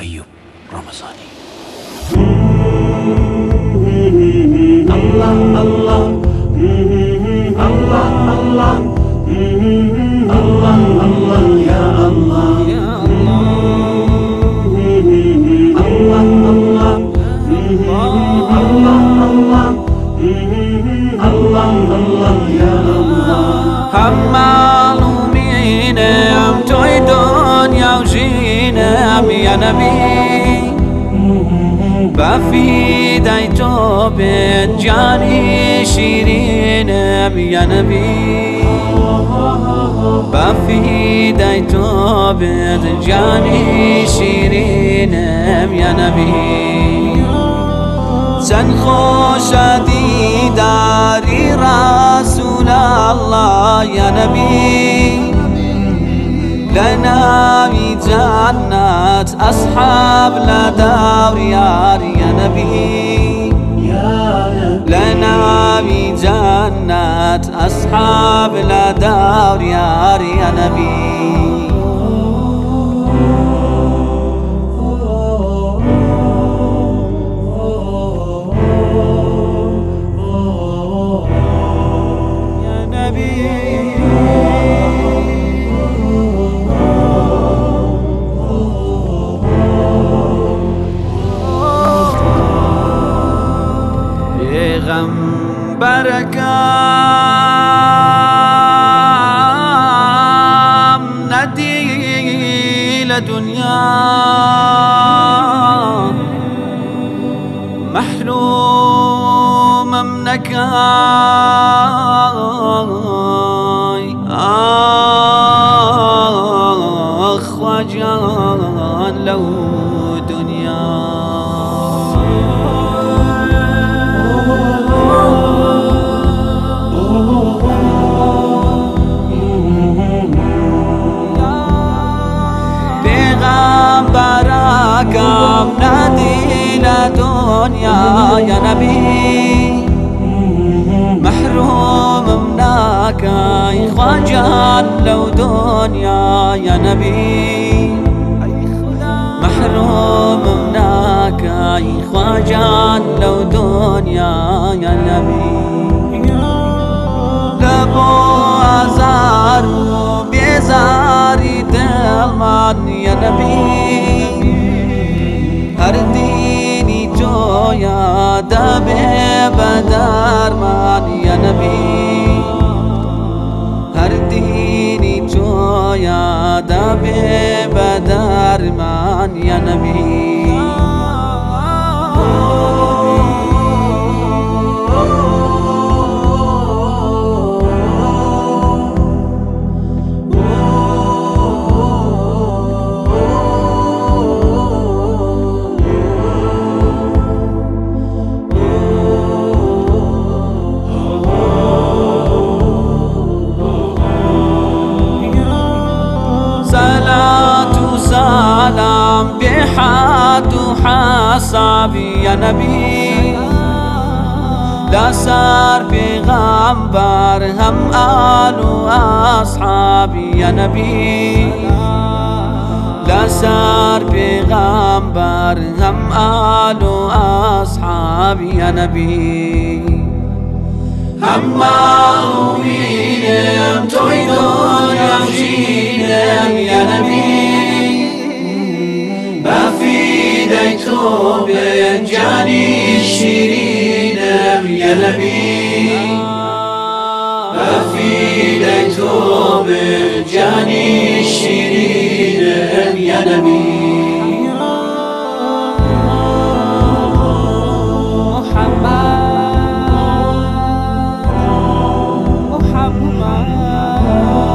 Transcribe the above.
Ayub Ramazani. Allah Allah. Allah Allah. Allah Allah. Ya Allah. سلام یا نبی بفید ای تو به جانی شیرینم یا نبی بفید ای تو به جانی شیرینم یا نبی چند خوشدی داری رسول الله یا نبی. لناوی جنت أصحاب لدور یار یا نبی لناوی جنت أصحاب لدور یار یا نبی our God. پیغمبرکم ندی لدنیا یا نبی محروم مناكاي خواجان لو دنيا يا نبي. محروم مناكاي خواجان لو دنيا يا نبي. لبو أزار بيزاري دلمان يا نبي. یاد به بدر من یا نبی هر دینی تو یاد به بدر من یا نبی يا نبي لا صار بغمبر هم آل يا نبي لا صار بغمبر هم آل وأصحابي يا نبي همالومينم توي دنيا وجينم يا نبي بالجاني شيرين يا نبي. أفيدته بالجاني شيرين يا نبي. محمد محمد.